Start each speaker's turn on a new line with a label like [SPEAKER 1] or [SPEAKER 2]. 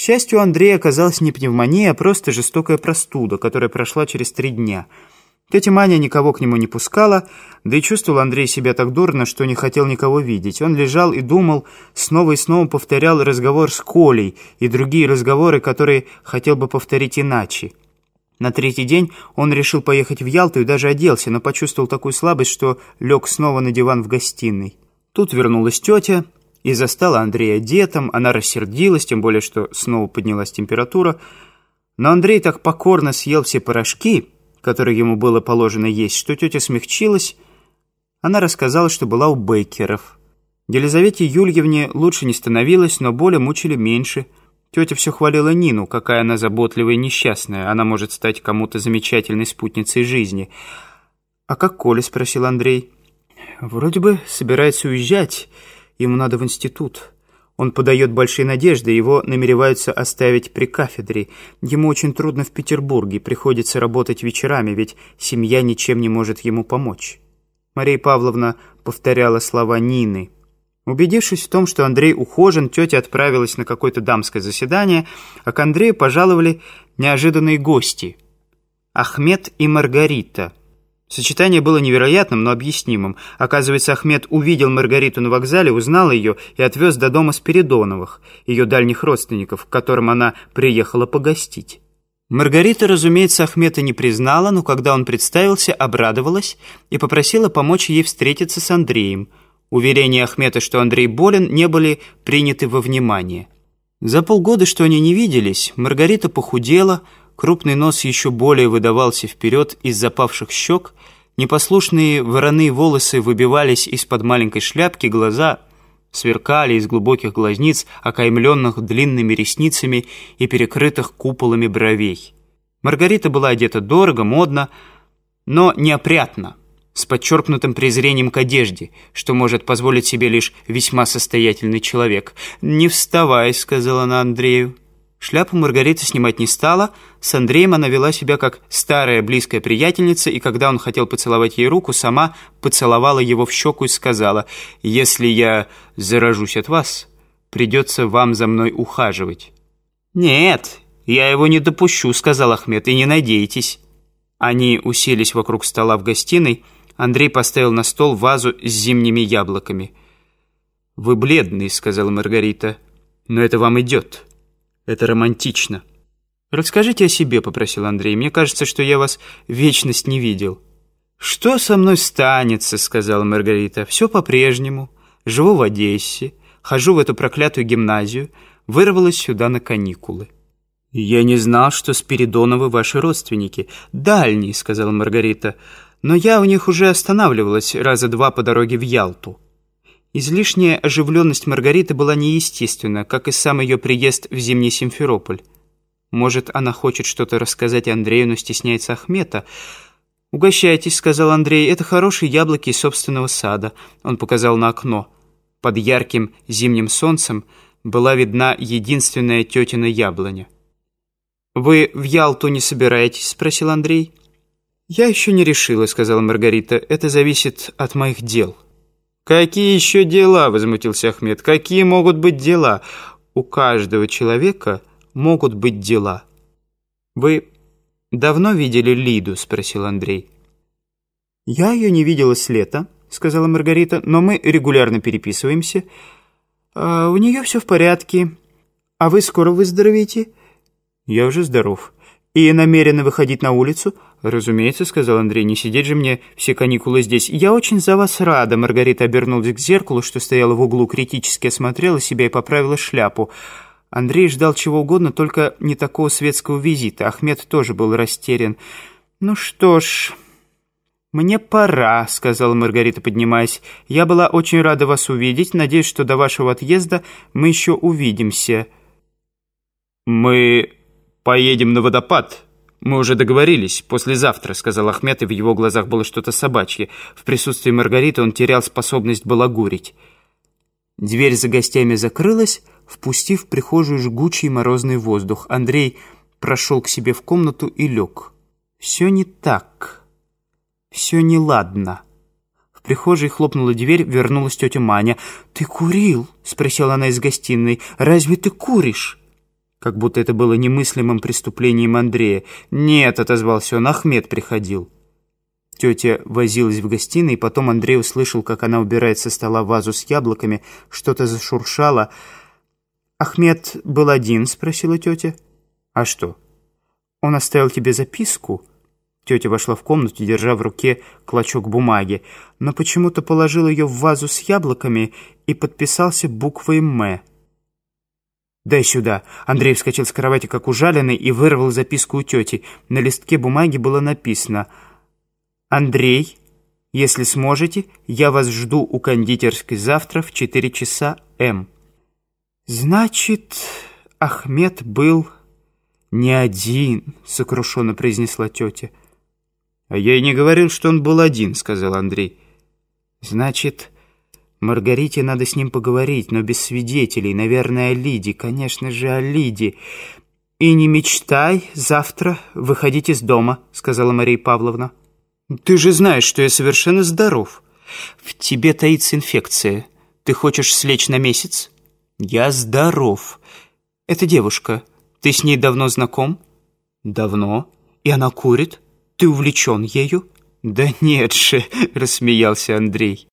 [SPEAKER 1] счастью, у Андрея оказалась не пневмония, а просто жестокая простуда, которая прошла через три дня. Тетя Маня никого к нему не пускала, да и чувствовал Андрей себя так дурно, что не хотел никого видеть. Он лежал и думал, снова и снова повторял разговор с Колей и другие разговоры, которые хотел бы повторить иначе. На третий день он решил поехать в Ялту и даже оделся, но почувствовал такую слабость, что лег снова на диван в гостиной. Тут вернулась тетя и застала Андрея одетым. Она рассердилась, тем более, что снова поднялась температура. Но Андрей так покорно съел все порошки, которые ему было положено есть, что тетя смягчилась. Она рассказала, что была у Бейкеров. Елизавете Юльевне лучше не становилось, но боли мучили меньше – Тетя все хвалила Нину, какая она заботливая и несчастная. Она может стать кому-то замечательной спутницей жизни. «А как Коля?» — спросил Андрей. «Вроде бы собирается уезжать. Ему надо в институт. Он подает большие надежды, его намереваются оставить при кафедре. Ему очень трудно в Петербурге, приходится работать вечерами, ведь семья ничем не может ему помочь». Мария Павловна повторяла слова Нины. Убедившись в том, что Андрей ухожен, тетя отправилась на какое-то дамское заседание, а к Андрею пожаловали неожиданные гости. Ахмед и Маргарита. Сочетание было невероятным, но объяснимым. Оказывается, Ахмед увидел Маргариту на вокзале, узнал ее и отвез до дома Спиридоновых, ее дальних родственников, к которым она приехала погостить. Маргарита, разумеется, Ахмета не признала, но когда он представился, обрадовалась и попросила помочь ей встретиться с Андреем – Уверения Ахмета, что Андрей болен, не были приняты во внимание. За полгода, что они не виделись, Маргарита похудела, крупный нос еще более выдавался вперед из запавших щек, непослушные вороные волосы выбивались из-под маленькой шляпки, глаза сверкали из глубоких глазниц, окаймленных длинными ресницами и перекрытых куполами бровей. Маргарита была одета дорого, модно, но неопрятно с подчеркнутым презрением к одежде, что может позволить себе лишь весьма состоятельный человек. «Не вставай», — сказала она Андрею. Шляпу Маргарита снимать не стала. С Андреем она вела себя как старая близкая приятельница, и когда он хотел поцеловать ей руку, сама поцеловала его в щеку и сказала, «Если я заражусь от вас, придется вам за мной ухаживать». «Нет, я его не допущу», — сказал Ахмед, — «и не надейтесь». Они уселись вокруг стола в гостиной, — Андрей поставил на стол вазу с зимними яблоками. «Вы бледный», — сказала Маргарита, — «но это вам идет. Это романтично». «Расскажите о себе», — попросил Андрей. «Мне кажется, что я вас вечность не видел». «Что со мной станется?» — сказала Маргарита. «Все по-прежнему. Живу в Одессе, хожу в эту проклятую гимназию, вырвалась сюда на каникулы». «Я не знал, что Спиридоновы ваши родственники». «Дальние», — сказала Маргарита. Но я у них уже останавливалась раза два по дороге в Ялту. Излишняя оживленность Маргариты была неестественна, как и сам ее приезд в зимний Симферополь. Может, она хочет что-то рассказать Андрею, но стесняется Ахмета. «Угощайтесь», — сказал Андрей, — «это хорошие яблоки собственного сада». Он показал на окно. Под ярким зимним солнцем была видна единственная тетина яблоня. «Вы в Ялту не собираетесь?» — спросил Андрей. «Я еще не решила», — сказала Маргарита. «Это зависит от моих дел». «Какие еще дела?» — возмутился Ахмед. «Какие могут быть дела? У каждого человека могут быть дела». «Вы давно видели Лиду?» — спросил Андрей. «Я ее не видела с лета», — сказала Маргарита, «но мы регулярно переписываемся. А у нее все в порядке. А вы скоро выздоровеете?» «Я уже здоров. И намерены выходить на улицу?» «Разумеется», — сказал Андрей, — «не сидеть же мне все каникулы здесь. Я очень за вас рада». Маргарита обернулась к зеркалу, что стояла в углу, критически осмотрела себя и поправила шляпу. Андрей ждал чего угодно, только не такого светского визита. Ахмед тоже был растерян. «Ну что ж...» «Мне пора», — сказала Маргарита, поднимаясь. «Я была очень рада вас увидеть. Надеюсь, что до вашего отъезда мы еще увидимся».
[SPEAKER 2] «Мы поедем на водопад», «Мы уже договорились, послезавтра», — сказал Ахмед, и в его глазах было что-то собачье. В присутствии Маргариты он терял способность балагурить.
[SPEAKER 1] Дверь за гостями закрылась, впустив в прихожую жгучий морозный воздух. Андрей прошел к себе в комнату и лег. «Все не так. Все неладно». В прихожей хлопнула дверь, вернулась тетя Маня. «Ты курил?» — спросила она из гостиной. «Разве ты куришь?» Как будто это было немыслимым преступлением Андрея. «Нет», — отозвался он, — «Ахмед приходил». Тетя возилась в гостиной, и потом Андрей услышал, как она убирает со стола вазу с яблоками, что-то зашуршало. «Ахмед был один?» — спросила тетя. «А что?» «Он оставил тебе записку?» Тетя вошла в комнату, держа в руке клочок бумаги, но почему-то положил ее в вазу с яблоками и подписался буквой «М». «Дай сюда!» Андрей вскочил с кровати, как ужаленный, и вырвал записку у тети. На листке бумаги было написано «Андрей, если сможете, я вас жду у кондитерской завтра в четыре часа М». «Значит, Ахмед был не один», — сокрушенно произнесла тетя.
[SPEAKER 2] «А я и не говорил, что он был один», — сказал Андрей.
[SPEAKER 1] «Значит...» Маргарите надо с ним поговорить, но без свидетелей. Наверное, о Лиде. Конечно же, о Лиде. «И не мечтай завтра выходить из дома», — сказала Мария Павловна.
[SPEAKER 2] «Ты же знаешь, что я совершенно здоров.
[SPEAKER 1] В тебе таится инфекция. Ты хочешь слечь на месяц?» «Я здоров. Это девушка. Ты с ней давно знаком?»
[SPEAKER 2] «Давно.
[SPEAKER 1] И она курит? Ты увлечен ею?»
[SPEAKER 2] «Да нет же», — рассмеялся Андрей.